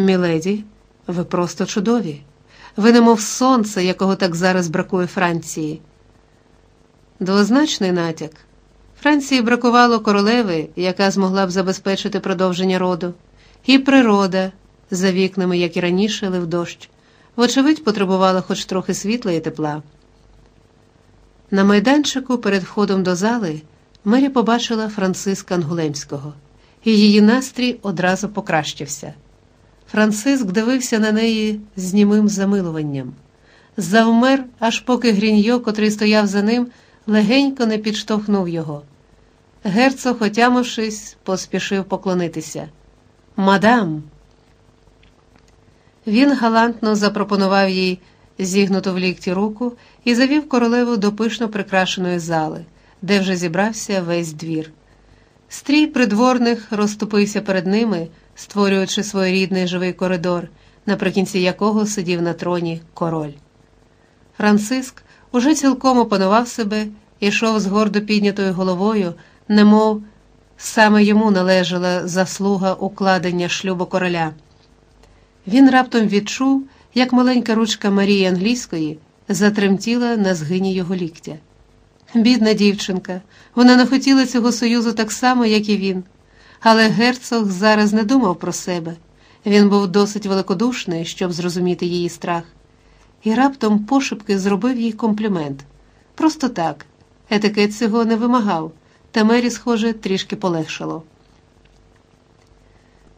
Міледі, ви просто чудові. Ви немов сонце, якого так зараз бракує Франції. Двозначний натяк. Франції бракувало королеви, яка змогла б забезпечити продовження роду, і природа, за вікнами, як і раніше, лив дощ, вочевидь, потребувала хоч трохи світла і тепла. На майданчику перед входом до зали Мері побачила Франциска Ангулемського, і її настрій одразу покращився. Франциск дивився на неї з німим замилуванням. Завмер, аж поки Гріньо, котрий стояв за ним, легенько не підштовхнув його. Герцог, отямившись, поспішив поклонитися. Мадам. Він галантно запропонував їй зігнуту в лікті руку і завів королеву до пишно прикрашеної зали, де вже зібрався весь двір. Стрій придворних розступився перед ними, створюючи своєрідний живий коридор, наприкінці якого сидів на троні король. Франциск уже цілком опанував себе йшов з гордо піднятою головою, немов саме йому належала заслуга укладення шлюбу короля. Він раптом відчув, як маленька ручка Марії Англійської затремтіла на згині його ліктя. Бідна дівчинка, вона не хотіла цього союзу так само, як і він. Але герцог зараз не думав про себе. Він був досить великодушний, щоб зрозуміти її страх, і раптом пошепки зробив їй комплімент. Просто так. Етикет цього не вимагав, та Мері, схоже, трішки полегшало.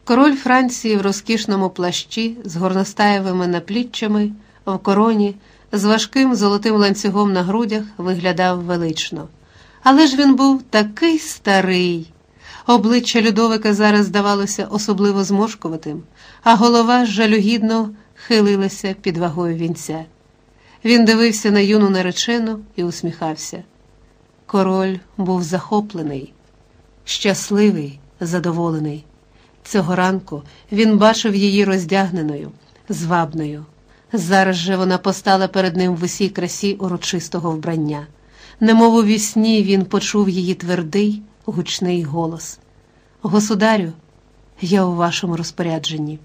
Король Франції в розкішному плащі з горностаєвими напліччями, в короні, з важким золотим ланцюгом на грудях виглядав велично. Але ж він був такий старий. Обличчя Людовика зараз здавалося особливо зморшкуватим, а голова жалюгідно хилилася під вагою вінця. Він дивився на юну наречену і усміхався. Король був захоплений, щасливий, задоволений. Цього ранку він бачив її роздягненою, звабною. Зараз же вона постала перед ним в усій красі урочистого вбрання. Немов у вісні він почув її твердий, гучний голос. Государю, я у вашому розпорядженні.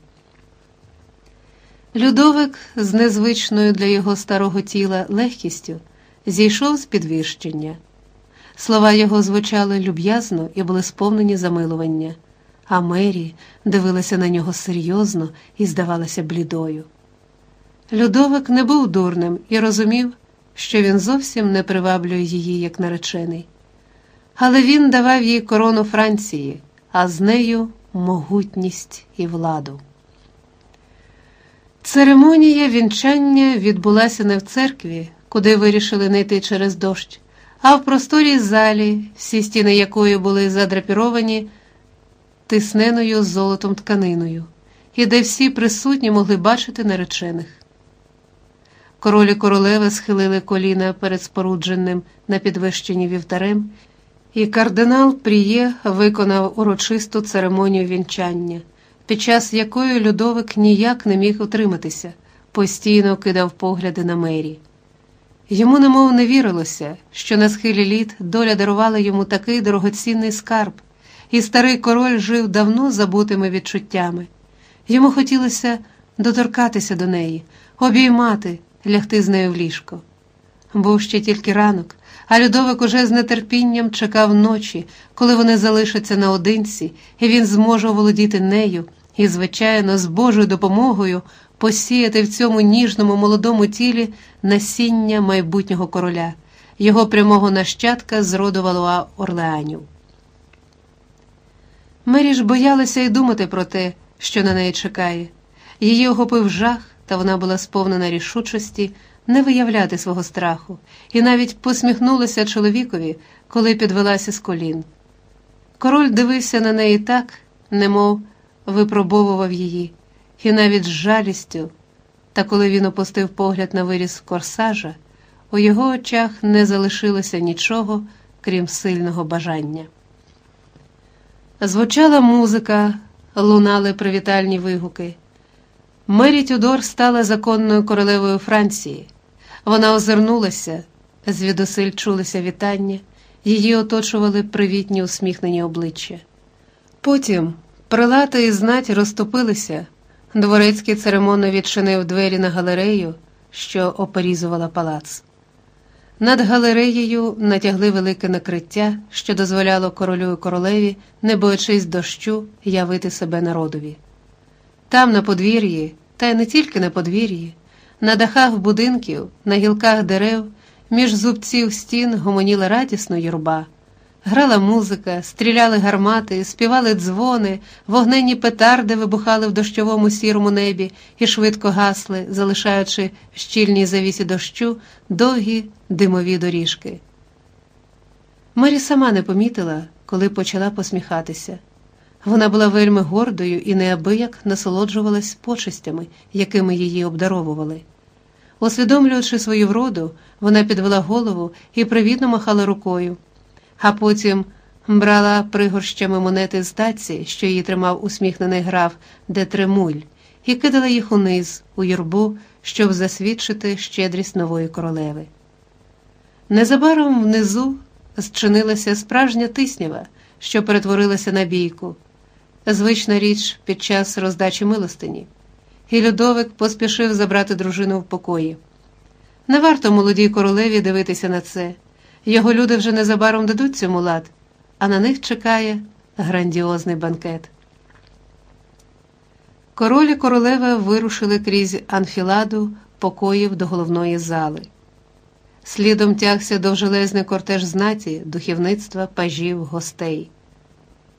Людовик з незвичною для його старого тіла легкістю зійшов з підвищення. Слова його звучали люб'язно і були сповнені замилування, а Мері дивилася на нього серйозно і здавалася блідою. Людовик не був дурним і розумів, що він зовсім не приваблює її як наречений. Але він давав їй корону Франції, а з нею могутність і владу. Церемонія вінчання відбулася не в церкві, куди вирішили не йти через дощ, а в просторій залі, всі стіни якої були задрапіровані тисненою золотом тканиною, і де всі присутні могли бачити наречених. Королі королеви схилили коліна перед спорудженим на підвищенні вівтарем, і кардинал Пріє виконав урочисту церемонію вінчання, під час якої Людовик ніяк не міг утриматися, постійно кидав погляди на мері. Йому немов не вірилося, що на схилі літ доля дарувала йому такий дорогоцінний скарб, і старий король жив давно забутими відчуттями. Йому хотілося доторкатися до неї, обіймати лягти з нею в ліжко. Був ще тільки ранок, а Людовик уже з нетерпінням чекав ночі, коли вони залишаться наодинці, і він зможе володіти нею і, звичайно, з Божою допомогою посіяти в цьому ніжному молодому тілі насіння майбутнього короля, його прямого нащадка з роду Валуа Орлеанів. Мері ж боялася й думати про те, що на неї чекає. Її охопив жах та вона була сповнена рішучості не виявляти свого страху, і навіть посміхнулася чоловікові, коли підвелася з колін. Король дивився на неї так, немов випробовував її, і навіть з жалістю, та коли він опустив погляд на виріз корсажа, у його очах не залишилося нічого, крім сильного бажання. Звучала музика, лунали привітальні вигуки. Мері Тюдор стала законною королевою Франції. Вона озирнулася, звідусиль чулися вітання, її оточували привітні усміхнені обличчя. Потім прилати і знать розтопилися, Дворецький церемонно відчинив двері на галерею, що оперізувала палац. Над галереєю натягли велике накриття, що дозволяло королю і королеві, не боячись дощу, явити себе народові. Там, на подвір'ї, та й не тільки на подвір'ї, на дахах будинків, на гілках дерев, між зубців стін гомоніла радісно юрба. Грала музика, стріляли гармати, співали дзвони, вогненні петарди вибухали в дощовому сірому небі і швидко гасли, залишаючи в щільній завісі дощу довгі димові доріжки. Мері сама не помітила, коли почала посміхатися. Вона була вельми гордою і неабияк насолоджувалась почестями, якими її обдаровували. Усвідомлюючи свою вроду, вона підвела голову і привітно махала рукою а потім брала пригорщами монети з таці, що її тримав усміхнений граф де Тремуль, і кидала їх униз, у юрбу, щоб засвідчити щедрість нової королеви. Незабаром внизу зчинилася справжня тиснява, що перетворилася на бійку, звична річ під час роздачі милостині, і Людовик поспішив забрати дружину в покої. Не варто молодій королеві дивитися на це. Його люди вже незабаром дадуть цьому лад, а на них чекає грандіозний банкет. Король і королева вирушили крізь анфіладу покоїв до головної зали. Слідом тягся довжелезний кортеж знаті, духовництва, пажів, гостей.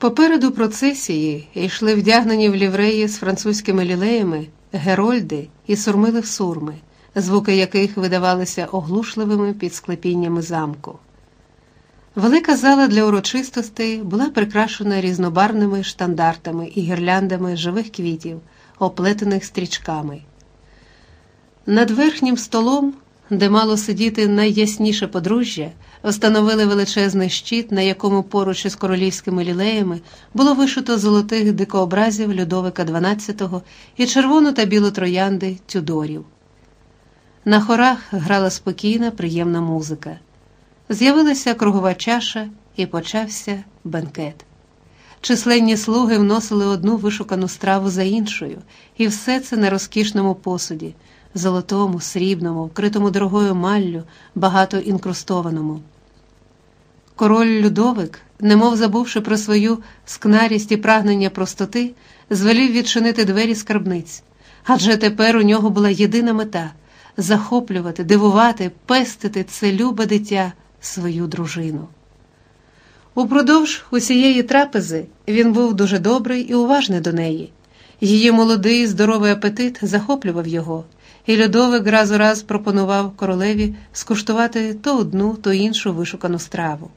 Попереду процесії йшли вдягнені в лівреї з французькими лілеями, герольди і сурмили в сурми звуки яких видавалися оглушливими під склепіннями замку. Велика зала для урочистостей була прикрашена різнобарвними штандартами і гірляндами живих квітів, оплетених стрічками. Над верхнім столом, де мало сидіти найясніше подружжя, встановили величезний щит, на якому поруч із королівськими лілеями було вишито золотих дикообразів Людовика XII і червону та білу троянди Тюдорів. На хорах грала спокійна, приємна музика. З'явилася кругова чаша і почався бенкет. Численні слуги вносили одну вишукану страву за іншою, і все це на розкішному посуді, золотому, срібному, вкритому дорогою маллю, багато інкрустованому. Король Людовик, немов забувши про свою скнарість і прагнення простоти, звелів відчинити двері скарбниць, адже тепер у нього була єдина мета захоплювати, дивувати, пестити це любе дитя, свою дружину. Упродовж усієї трапези він був дуже добрий і уважний до неї. Її молодий, здоровий апетит захоплював його, і Людовик раз у раз пропонував королеві скуштувати то одну, то іншу вишукану страву.